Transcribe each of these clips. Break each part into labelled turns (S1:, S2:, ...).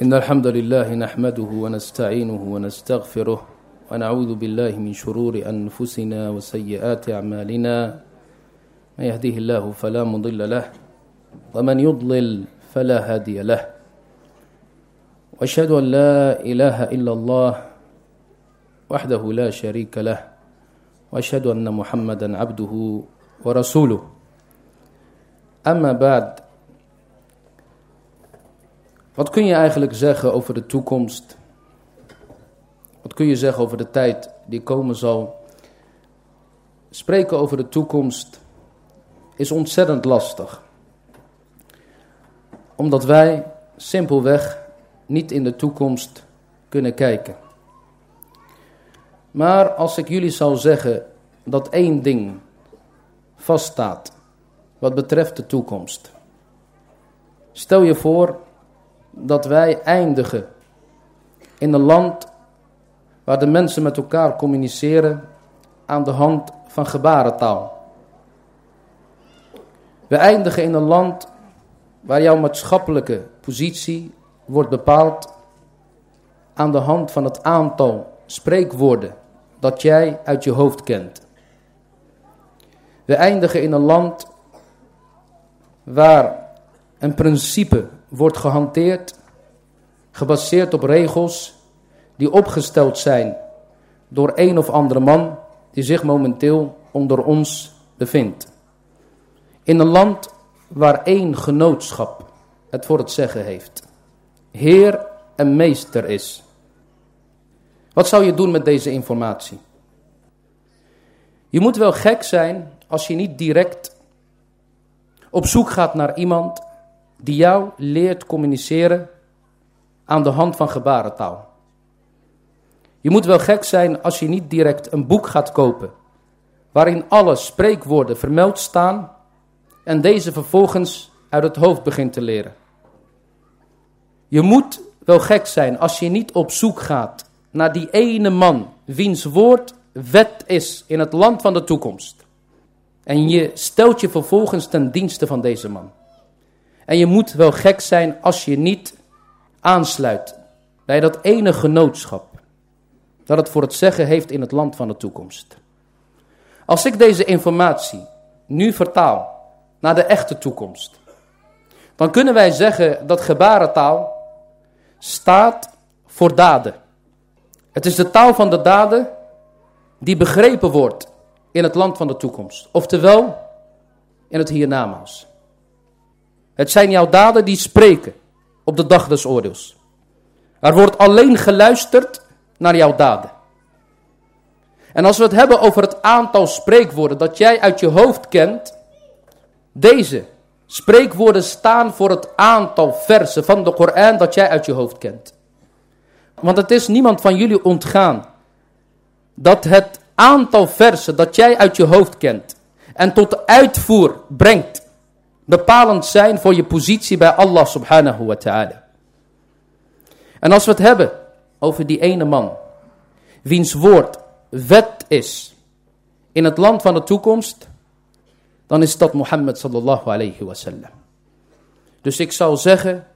S1: إن الحمد لله نحمده ونستعينه ونستغفره ونعوذ بالله من شرور أنفسنا وسيئات أعمالنا. من يهديه الله فلا مضل له ومن يضلل فلا هادي له. وأشهد أن لا إله إلا الله وحده لا شريك له وأشهد أن محمدا عبده ورسوله. أما بعد wat kun je eigenlijk zeggen over de toekomst wat kun je zeggen over de tijd die komen zal spreken over de toekomst is ontzettend lastig omdat wij simpelweg niet in de toekomst kunnen kijken. Maar als ik jullie zou zeggen dat één ding vaststaat wat betreft de toekomst. Stel je voor dat wij eindigen in een land waar de mensen met elkaar communiceren aan de hand van gebarentaal. We eindigen in een land waar jouw maatschappelijke positie wordt bepaald aan de hand van het aantal spreekwoorden dat jij uit je hoofd kent. We eindigen in een land waar een principe wordt gehanteerd, gebaseerd op regels die opgesteld zijn door een of andere man die zich momenteel onder ons bevindt. In een land waar één genootschap het voor het zeggen heeft. Heer en meester is. Wat zou je doen met deze informatie? Je moet wel gek zijn als je niet direct op zoek gaat naar iemand die jou leert communiceren aan de hand van gebarentaal. Je moet wel gek zijn als je niet direct een boek gaat kopen waarin alle spreekwoorden vermeld staan en deze vervolgens uit het hoofd begint te leren. Je moet wel gek zijn als je niet op zoek gaat naar die ene man wiens woord wet is in het land van de toekomst. En je stelt je vervolgens ten dienste van deze man. En je moet wel gek zijn als je niet aansluit bij dat ene genootschap dat het voor het zeggen heeft in het land van de toekomst. Als ik deze informatie nu vertaal naar de echte toekomst. Dan kunnen wij zeggen dat gebarentaal staat voor daden. Het is de taal van de daden die begrepen wordt in het land van de toekomst. Oftewel in het hiernamaals. Het zijn jouw daden die spreken op de dag des oordeels. Er wordt alleen geluisterd naar jouw daden. En als we het hebben over het aantal spreekwoorden dat jij uit je hoofd kent, deze spreekwoorden staan voor het aantal versen van de Koran dat jij uit je hoofd kent. Want het is niemand van jullie ontgaan dat het aantal versen dat jij uit je hoofd kent en tot uitvoer brengt, bepalend zijn voor je positie bij Allah subhanahu wa ta'ala. En als we het hebben over die ene man, wiens woord wet is in het land van de toekomst, dan is dat Mohammed sallallahu alayhi wasallam. Dus ik zou zeggen,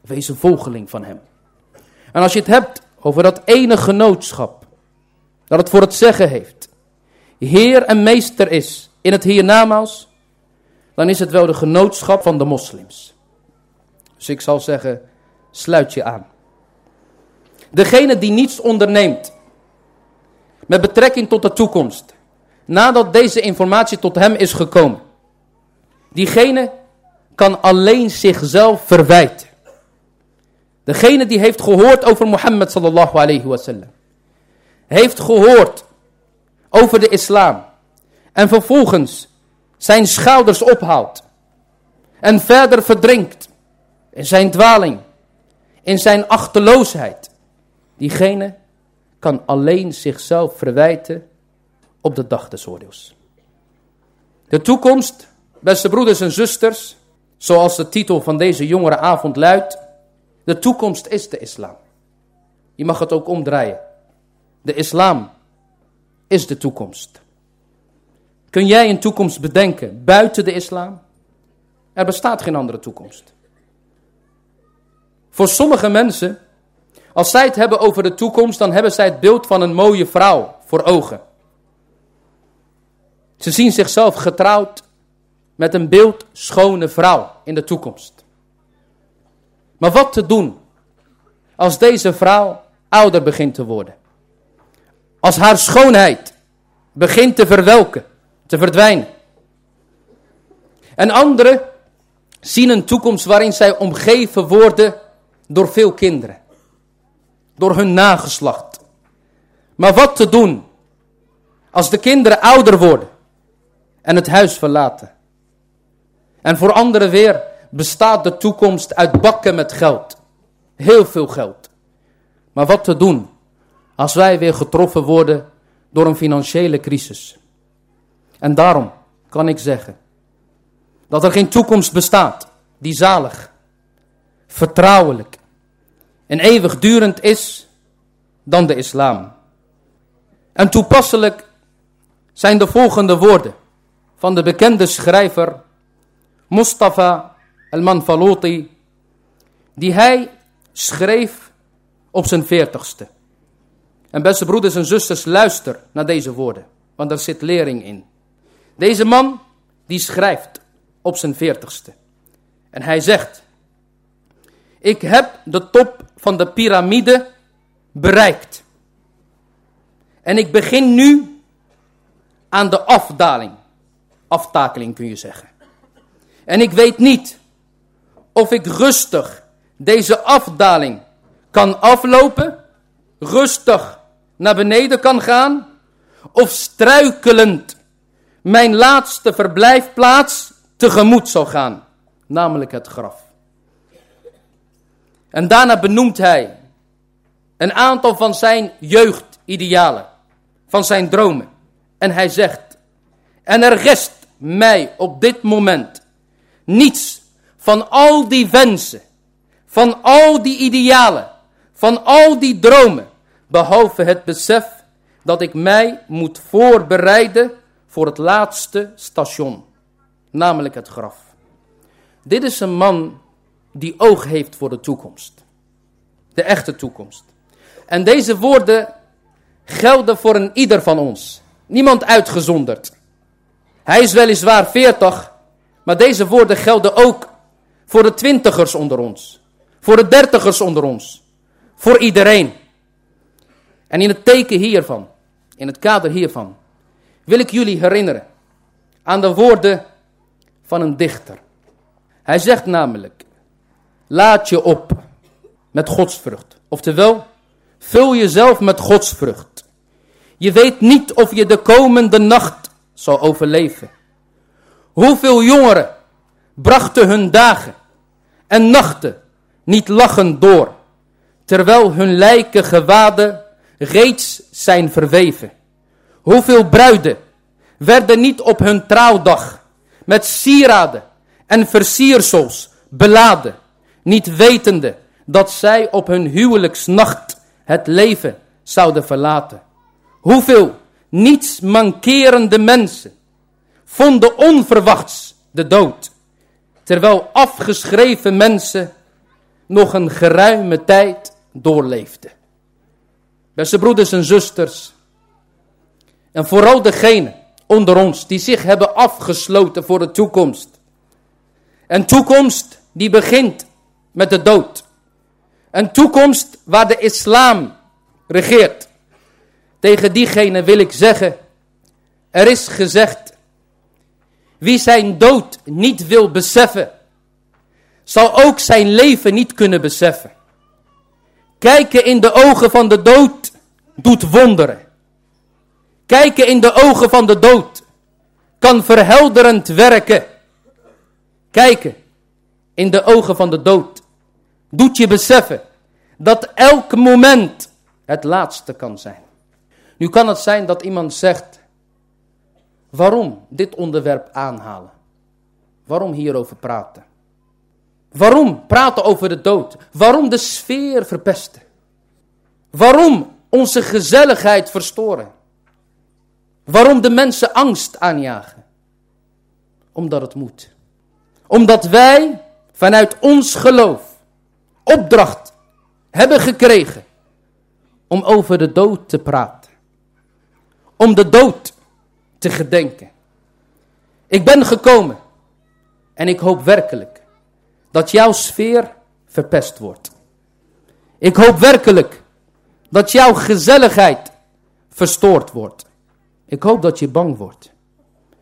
S1: wees een volgeling van hem. En als je het hebt over dat ene genootschap, dat het voor het zeggen heeft, heer en meester is in het hiernamaals, dan is het wel de genootschap van de moslims. Dus ik zal zeggen, sluit je aan. Degene die niets onderneemt met betrekking tot de toekomst, nadat deze informatie tot hem is gekomen. Diegene kan alleen zichzelf verwijten. Degene die heeft gehoord over Mohammed sallallahu alayhi wasallam. Heeft gehoord over de islam. En vervolgens zijn schouders ophaalt. En verder verdrinkt in zijn dwaling. In zijn achterloosheid. Diegene kan alleen zichzelf verwijten op de dag des oordeels. De toekomst, beste broeders en zusters, zoals de titel van deze jongere avond luidt, de toekomst is de islam. Je mag het ook omdraaien. De islam is de toekomst. Kun jij een toekomst bedenken buiten de islam? Er bestaat geen andere toekomst. Voor sommige mensen, als zij het hebben over de toekomst, dan hebben zij het beeld van een mooie vrouw voor ogen. Ze zien zichzelf getrouwd met een beeld schone vrouw in de toekomst. Maar wat te doen als deze vrouw ouder begint te worden? Als haar schoonheid begint te verwelken, te verdwijnen. En anderen zien een toekomst waarin zij omgeven worden door veel kinderen. Door hun nageslacht. Maar wat te doen als de kinderen ouder worden en het huis verlaten? En voor anderen weer bestaat de toekomst uit bakken met geld. Heel veel geld. Maar wat te doen als wij weer getroffen worden door een financiële crisis? En daarom kan ik zeggen dat er geen toekomst bestaat die zalig, vertrouwelijk en eeuwigdurend is dan de islam. En toepasselijk zijn de volgende woorden van de bekende schrijver Mustafa al-Manfaluti, die hij schreef op zijn veertigste. En beste broeders en zusters, luister naar deze woorden, want er zit lering in. Deze man, die schrijft op zijn veertigste. En hij zegt, ik heb de top van de piramide bereikt. En ik begin nu aan de afdaling. Aftakeling kun je zeggen. En ik weet niet of ik rustig deze afdaling kan aflopen, rustig naar beneden kan gaan, of struikelend mijn laatste verblijfplaats tegemoet zal gaan, namelijk het graf. En daarna benoemt hij een aantal van zijn jeugdidealen, van zijn dromen. En hij zegt, en er rest mij op dit moment niets van al die wensen, van al die idealen, van al die dromen, behalve het besef dat ik mij moet voorbereiden voor het laatste station, namelijk het graf. Dit is een man die oog heeft voor de toekomst, de echte toekomst. En deze woorden gelden voor een ieder van ons, niemand uitgezonderd. Hij is weliswaar 40, maar deze woorden gelden ook voor de twintigers onder ons. Voor de dertigers onder ons. Voor iedereen. En in het teken hiervan, in het kader hiervan, wil ik jullie herinneren aan de woorden van een dichter. Hij zegt namelijk, laat je op met godsvrucht. Oftewel, vul jezelf met godsvrucht. Je weet niet of je de komende nacht zal overleven. Hoeveel jongeren brachten hun dagen en nachten niet lachend door, terwijl hun lijken gewaden reeds zijn verweven. Hoeveel bruiden werden niet op hun trouwdag met sieraden en versiersels beladen, niet wetende dat zij op hun huwelijksnacht het leven zouden verlaten. Hoeveel niets mankerende mensen vonden onverwachts de dood, terwijl afgeschreven mensen nog een geruime tijd doorleefden. Beste broeders en zusters, en vooral degenen onder ons die zich hebben afgesloten voor de toekomst. Een toekomst die begint met de dood. Een toekomst waar de islam regeert. Tegen diegene wil ik zeggen, er is gezegd, wie zijn dood niet wil beseffen, zal ook zijn leven niet kunnen beseffen. Kijken in de ogen van de dood doet wonderen. Kijken in de ogen van de dood kan verhelderend werken. Kijken in de ogen van de dood doet je beseffen dat elk moment het laatste kan zijn. Nu kan het zijn dat iemand zegt, waarom dit onderwerp aanhalen? Waarom hierover praten? Waarom praten over de dood? Waarom de sfeer verpesten? Waarom onze gezelligheid verstoren? Waarom de mensen angst aanjagen? Omdat het moet. Omdat wij vanuit ons geloof opdracht hebben gekregen om over de dood te praten. Om de dood te gedenken. Ik ben gekomen en ik hoop werkelijk dat jouw sfeer verpest wordt. Ik hoop werkelijk dat jouw gezelligheid verstoord wordt. Ik hoop dat je bang wordt.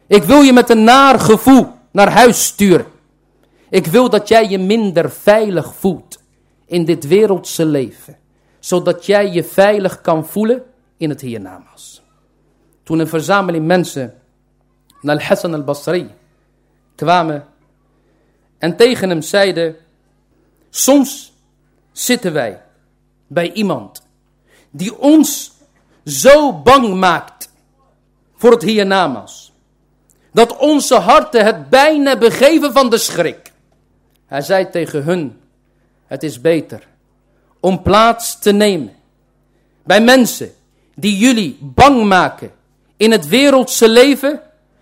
S1: Ik wil je met een naar gevoel naar huis sturen. Ik wil dat jij je minder veilig voelt in dit wereldse leven. Zodat jij je veilig kan voelen in het hiernamaals. Toen een verzameling mensen naar Hassan al-Basri kwamen en tegen hem zeiden, soms zitten wij bij iemand die ons zo bang maakt voor het hiernamaals. Dat onze harten het bijna begeven van de schrik. Hij zei tegen hun, het is beter om plaats te nemen bij mensen die jullie bang maken in het wereldse leven,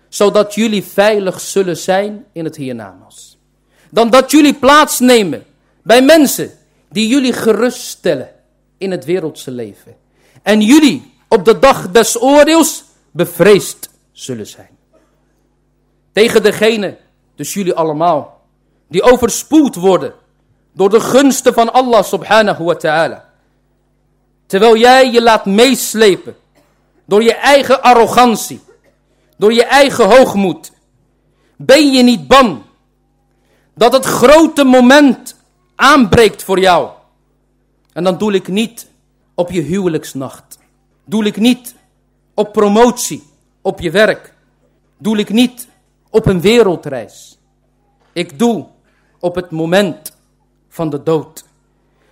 S1: zodat jullie veilig zullen zijn in het hiernamaals. Dan dat jullie plaatsnemen bij mensen die jullie geruststellen in het wereldse leven. En jullie op de dag des oordeels bevreesd zullen zijn. Tegen degene, dus jullie allemaal, die overspoeld worden door de gunsten van Allah subhanahu wa ta'ala. Terwijl jij je laat meeslepen door je eigen arrogantie, door je eigen hoogmoed. Ben je niet bang dat het grote moment aanbreekt voor jou? En dan doe ik niet op je huwelijksnacht. Doe ik niet op promotie, op je werk. Doe ik niet op een wereldreis. Ik doe op het moment van de dood.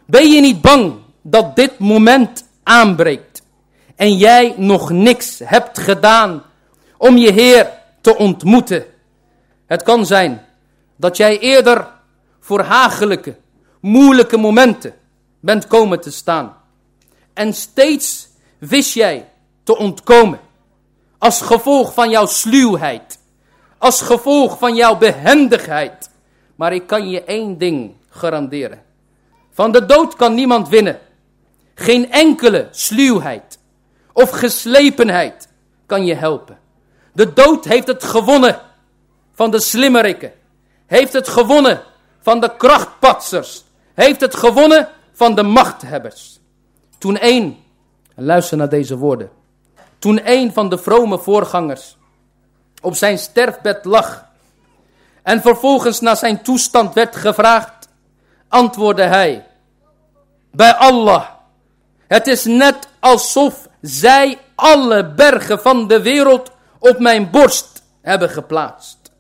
S1: Ben je niet bang dat dit moment aanbreekt en jij nog niks hebt gedaan om je Heer te ontmoeten? Het kan zijn dat jij eerder voor hagelijke, moeilijke momenten bent komen te staan. En steeds wist jij te ontkomen. Als gevolg van jouw sluwheid. Als gevolg van jouw behendigheid. Maar ik kan je één ding garanderen. Van de dood kan niemand winnen. Geen enkele sluwheid of geslepenheid kan je helpen. De dood heeft het gewonnen van de slimmerikken. Heeft het gewonnen van de krachtpatsers. Heeft het gewonnen van de machthebbers. Toen één, luister naar deze woorden. Toen een van de vrome voorgangers op zijn sterfbed lag en vervolgens naar zijn toestand werd gevraagd, antwoordde hij, bij Allah, het is net alsof zij alle bergen van de wereld op mijn borst hebben geplaatst.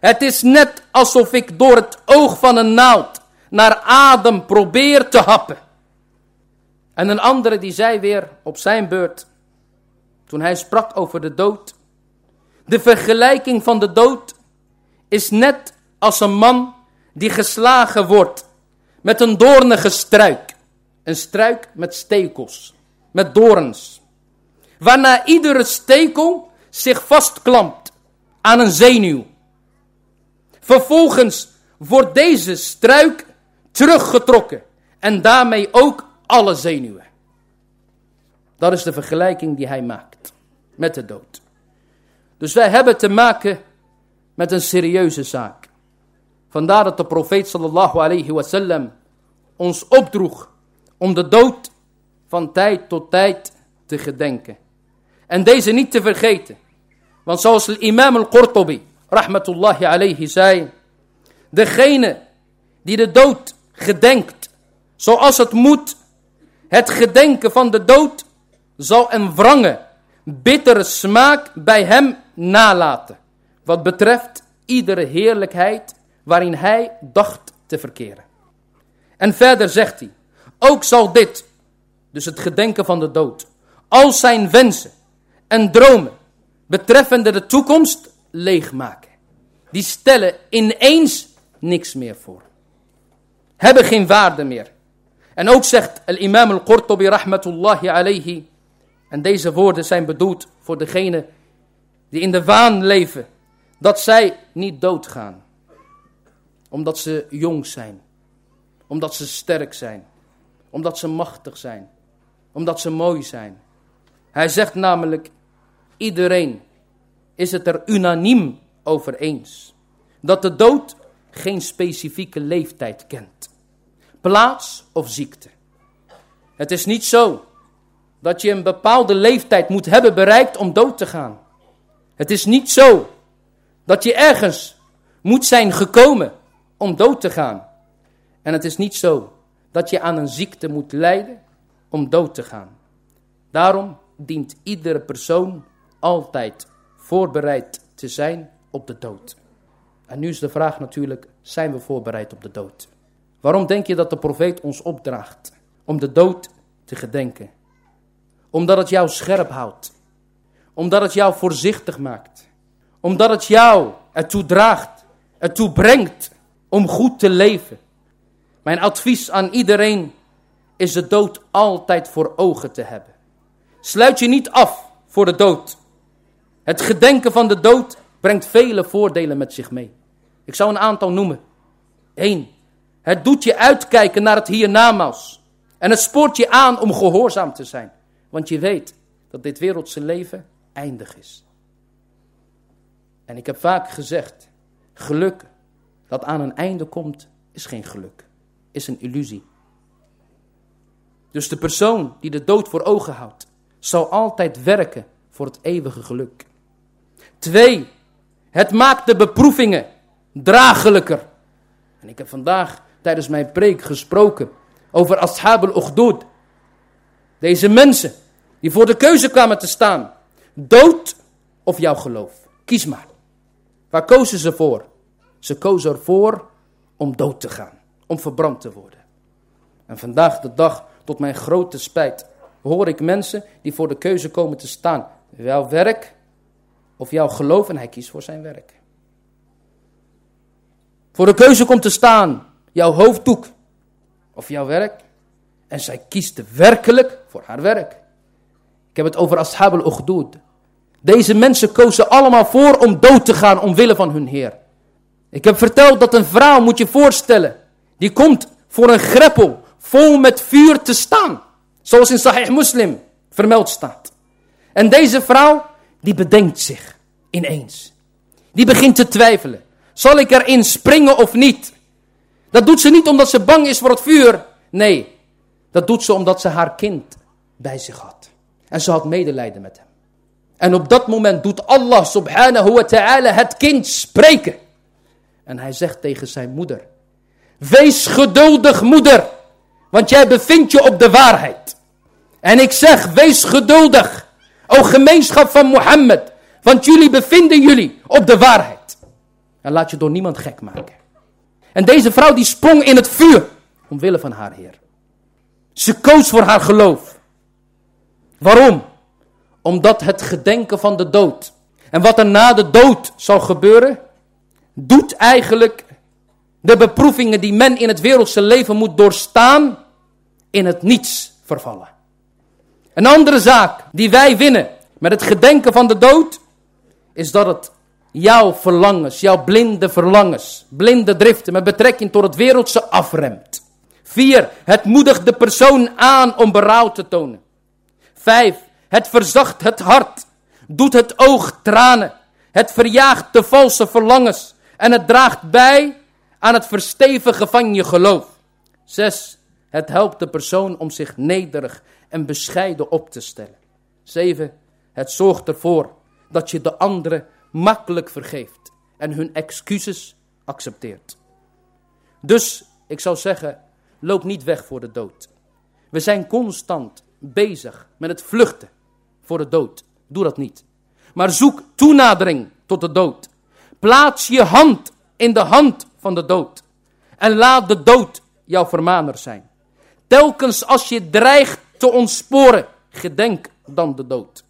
S1: Het is net alsof ik door het oog van een naald naar adem probeer te happen. En een andere die zei weer op zijn beurt, toen hij sprak over de dood. De vergelijking van de dood is net als een man die geslagen wordt met een doornige struik. Een struik met stekels, met dorens. Waarna iedere stekel zich vastklampt aan een zenuw. Vervolgens wordt deze struik teruggetrokken en daarmee ook alle zenuwen. Dat is de vergelijking die hij maakt met de dood. Dus wij hebben te maken met een serieuze zaak. Vandaar dat de profeet sallallahu alayhi wasallam ons opdroeg om de dood van tijd tot tijd te gedenken. En deze niet te vergeten. Want zoals de imam al-Qurtubi, rahmatullahi alayhi, zei, degene die de dood gedenkt, zoals het moet, het gedenken van de dood zal een wrange, bittere smaak bij hem nalaten. Wat betreft iedere heerlijkheid waarin hij dacht te verkeren. En verder zegt hij, ook zal dit, dus het gedenken van de dood, al zijn wensen en dromen betreffende de toekomst leegmaken. Die stellen ineens niks meer voor. Hebben geen waarde meer. En ook zegt al-imam al-Qurtubi rahmatullahi alayhi, en deze woorden zijn bedoeld voor degenen die in de waan leven, dat zij niet doodgaan. Omdat ze jong zijn. Omdat ze sterk zijn. Omdat ze machtig zijn. Omdat ze mooi zijn. Hij zegt namelijk, iedereen is het er unaniem over eens. Dat de dood geen specifieke leeftijd kent. Plaats of ziekte. Het is niet zo dat je een bepaalde leeftijd moet hebben bereikt om dood te gaan. Het is niet zo dat je ergens moet zijn gekomen om dood te gaan. En het is niet zo dat je aan een ziekte moet lijden om dood te gaan. Daarom dient iedere persoon altijd voorbereid te zijn op de dood. En nu is de vraag natuurlijk, zijn we voorbereid op de dood? Waarom denk je dat de profeet ons opdraagt om de dood te gedenken? Omdat het jou scherp houdt. Omdat het jou voorzichtig maakt. Omdat het jou ertoe draagt, ertoe brengt om goed te leven. Mijn advies aan iedereen is de dood altijd voor ogen te hebben. Sluit je niet af voor de dood. Het gedenken van de dood brengt vele voordelen met zich mee. Ik zou een aantal noemen. 1. Het doet je uitkijken naar het hiernamaals. En het spoort je aan om gehoorzaam te zijn. Want je weet dat dit wereldse leven eindig is. En ik heb vaak gezegd, geluk dat aan een einde komt, is geen geluk. Is een illusie. Dus de persoon die de dood voor ogen houdt, zal altijd werken voor het eeuwige geluk. Twee, het maakt de beproevingen draaglijker. En ik heb vandaag tijdens mijn preek gesproken over Ashab al-Ukhdud. Deze mensen die voor de keuze kwamen te staan. Dood of jouw geloof. Kies maar. Waar kozen ze voor? Ze kozen ervoor om dood te gaan. Om verbrand te worden. En vandaag de dag, tot mijn grote spijt, hoor ik mensen die voor de keuze komen te staan. Jouw werk of jouw geloof en hij kiest voor zijn werk. Voor de keuze komt te staan jouw hoofddoek of jouw werk. En zij kiest werkelijk voor haar werk. Ik heb het over Ashab al-Ukhdud. Deze mensen kozen allemaal voor om dood te gaan omwille van hun Heer. Ik heb verteld dat een vrouw, moet je voorstellen, die komt voor een greppel vol met vuur te staan. Zoals in Sahih Muslim vermeld staat. En deze vrouw, die bedenkt zich ineens. Die begint te twijfelen. Zal ik erin springen of niet? Dat doet ze niet omdat ze bang is voor het vuur. Nee, dat doet ze omdat ze haar kind bij zich had. En ze had medelijden met hem. En op dat moment doet Allah subhanahu wa ta'ala het kind spreken. En hij zegt tegen zijn moeder. Wees geduldig moeder. Want jij bevindt je op de waarheid. En ik zeg, wees geduldig. O gemeenschap van Mohammed. Want jullie bevinden jullie op de waarheid. En laat je door niemand gek maken. En deze vrouw die sprong in het vuur. Omwille van haar Heer. Ze koos voor haar geloof. Waarom? Omdat het gedenken van de dood. En wat er na de dood zal gebeuren. Doet eigenlijk de beproevingen die men in het wereldse leven moet doorstaan. In het niets vervallen. Een andere zaak die wij winnen met het gedenken van de dood. Is dat het jouw verlangens, jouw blinde verlangens, blinde driften met betrekking tot het wereldse afremt. Vier, het moedigt de persoon aan om berouw te tonen. Vijf, het verzacht het hart, doet het oog tranen. Het verjaagt de valse verlangens en het draagt bij aan het verstevigen van je geloof. Zes, het helpt de persoon om zich nederig en bescheiden op te stellen. Zeven, het zorgt ervoor dat je de anderen makkelijk vergeeft en hun excuses accepteert. Dus ik zou zeggen, loop niet weg voor de dood. We zijn constant bezig met het vluchten voor de dood. Doe dat niet. Maar zoek toenadering tot de dood. Plaats je hand in de hand van de dood. En laat de dood jouw vermaner zijn. Telkens als je dreigt te ontsporen, gedenk dan de dood.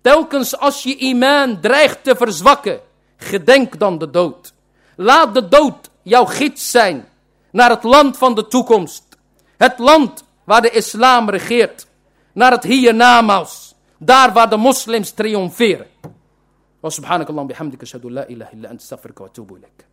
S1: Telkens als je imaan dreigt te verzwakken, gedenk dan de dood. Laat de dood jouw gids zijn naar het land van de toekomst. Het land waar de islam regeert. Naar het hiernamaals. Daar waar de moslims triomferen. Wa subhanakallah bihamdika shadu la ilaha illa anta astaghfiruka wa.